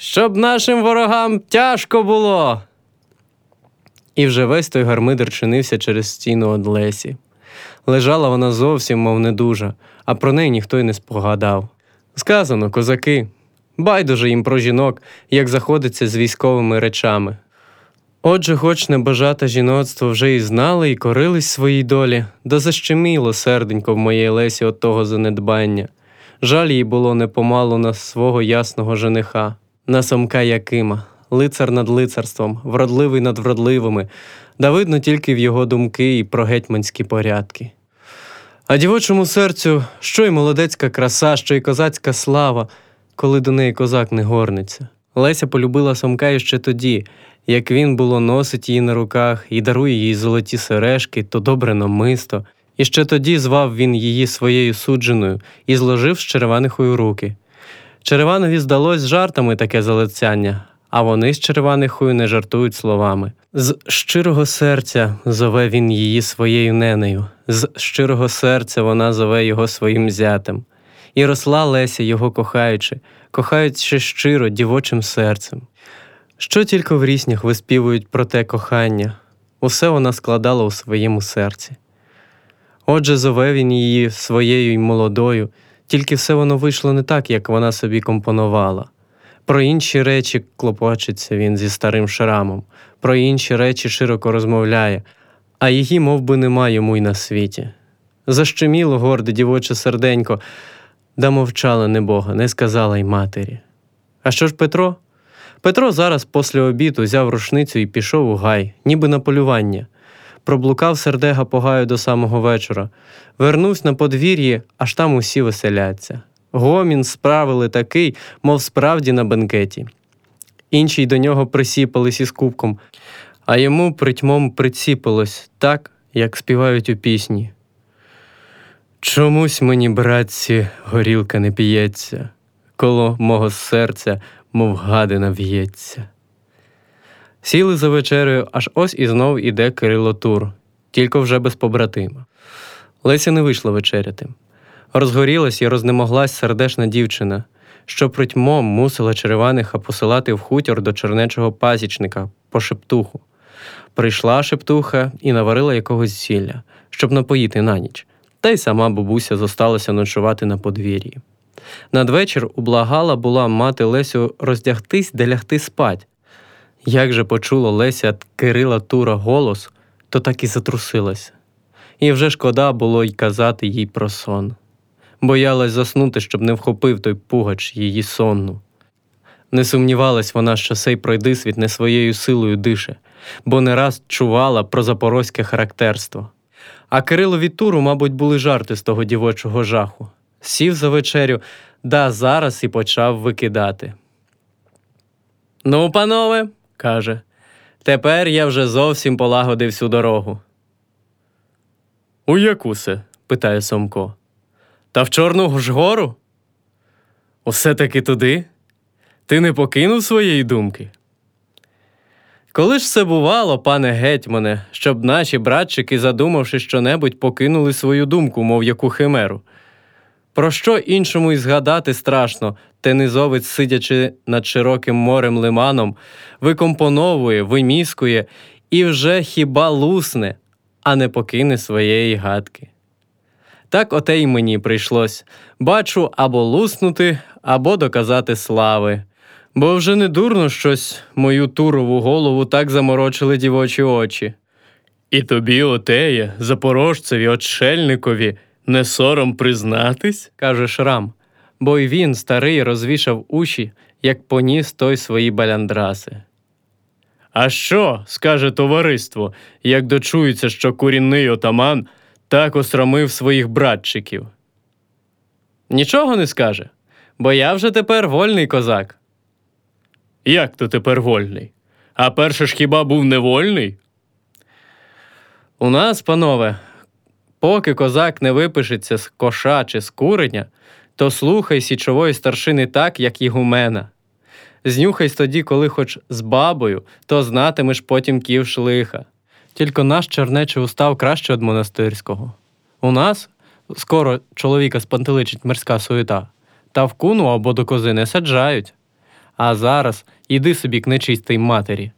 щоб нашим ворогам тяжко було. І вже весь той гармидер чинився через стіну од Лесі. Лежала вона зовсім, мов недужа, а про неї ніхто й не спогадав. Сказано, козаки, байдуже їм про жінок, як заходиться з військовими речами. Отже, хоч небажате жіноцтво вже і знали, і корились своїй долі, да защеміло серденько в моїй Лесі от того занедбання. Жаль їй було непомалу на свого ясного жениха, на самка Якима, лицар над лицарством, вродливий над вродливими, да видно тільки в його думки і про гетьманські порядки. А дівочому серцю, що й молодецька краса, що й козацька слава, коли до неї козак не горниться. Леся полюбила Самка іще тоді, як він було носить її на руках і дарує їй золоті сережки, то добре намисто. І ще тоді звав він її своєю судженою і зложив з Череванихою руки. Череванові здалось жартами таке залицяння, а вони з Череванихою не жартують словами. З щирого серця зове він її своєю ненею, з щирого серця вона зове його своїм зятем. І росла Леся, його кохаючи, кохаючи щиро дівочим серцем. Що тільки в ріснях виспівують про те кохання, усе вона складала у своєму серці. Отже, зове він її своєю й молодою, тільки все воно вийшло не так, як вона собі компонувала. Про інші речі клопочеться він зі старим шрамом, про інші речі широко розмовляє, а її мов би, нема йому й на світі. Защеміло горде дівоче серденько, да мовчала небога, не сказала й матері. А що ж Петро? Петро зараз після обіду взяв рушницю і пішов у гай, ніби на полювання. Проблукав сердега по гаю до самого вечора, вернувся на подвір'ї, аж там усі веселяться. Гомін справили такий, мов справді на бенкеті. Інші й до нього присіпались із кубком, а йому притьмом приціпилось так, як співають у пісні. Чомусь мені, братці, горілка не п'ється, коло мого серця, мов гадина в'ється. Сіли за вечерею, аж ось і знов іде Кирило Тур, тільки вже без побратима. Леся не вийшла вечеряти. Розгорілась і рознемоглась сердешна дівчина, що притьмом мусила Череваниха посилати в хутір до чернечого пасічника по шептуху. Прийшла шептуха і наварила якогось зілля, щоб напоїти на ніч, та й сама бабуся зосталася ночувати на подвір'ї. Надвечір ублагала була мати Лесю роздягтись де лягти спать. Як же почула Леся Кирила Тура голос, то так і затрусилася. І вже шкода було й казати їй про сон. Боялась заснути, щоб не вхопив той пугач її сонну. Не сумнівалась вона, що сей пройдисвіт не своєю силою дише, бо не раз чувала про запорозьке характерство. А Кирилові Туру, мабуть, були жарти з того дівочого жаху. Сів за вечерю, да зараз і почав викидати. Ну, панове, каже, тепер я вже зовсім полагодив всю дорогу. У яку се? питає Сомко. Та в Чорну ж гору? Усе таки туди? Ти не покинув своєї думки? Коли ж це бувало, пане гетьмане, щоб наші братчики, задумавши щонебудь, покинули свою думку, мов яку химеру? Про що іншому й згадати страшно, тенизовець, сидячи над широким морем лиманом, викомпоновує, виміскує і вже хіба лусне, а не покине своєї гадки. Так оте й мені прийшлось бачу або луснути, або доказати слави. Бо вже не дурно щось мою турову голову так заморочили дівочі очі. І тобі, отеє, запорожцеві, отшельникові, не сором признатись, каже Шрам, бо й він, старий, розвішав уші, як поніс той свої баляндраси. А що, скаже товариство, як дочується, що корінний отаман так осрамив своїх братчиків? Нічого не скаже, бо я вже тепер вольний козак. Як то тепер вольний? А перше ж хіба був невольний? У нас, панове, поки козак не випишеться з коша чи з куреня, то слухай січової старшини так, як ігумена. Знюхайсь тоді, коли хоч з бабою, то знатимеш потім ківш лиха. Тільки наш чернечий устав краще від монастирського. У нас скоро чоловіка спантеличить мирська суєта, та в куну або до кози не саджають. А зараз іди собі к нечистій матері.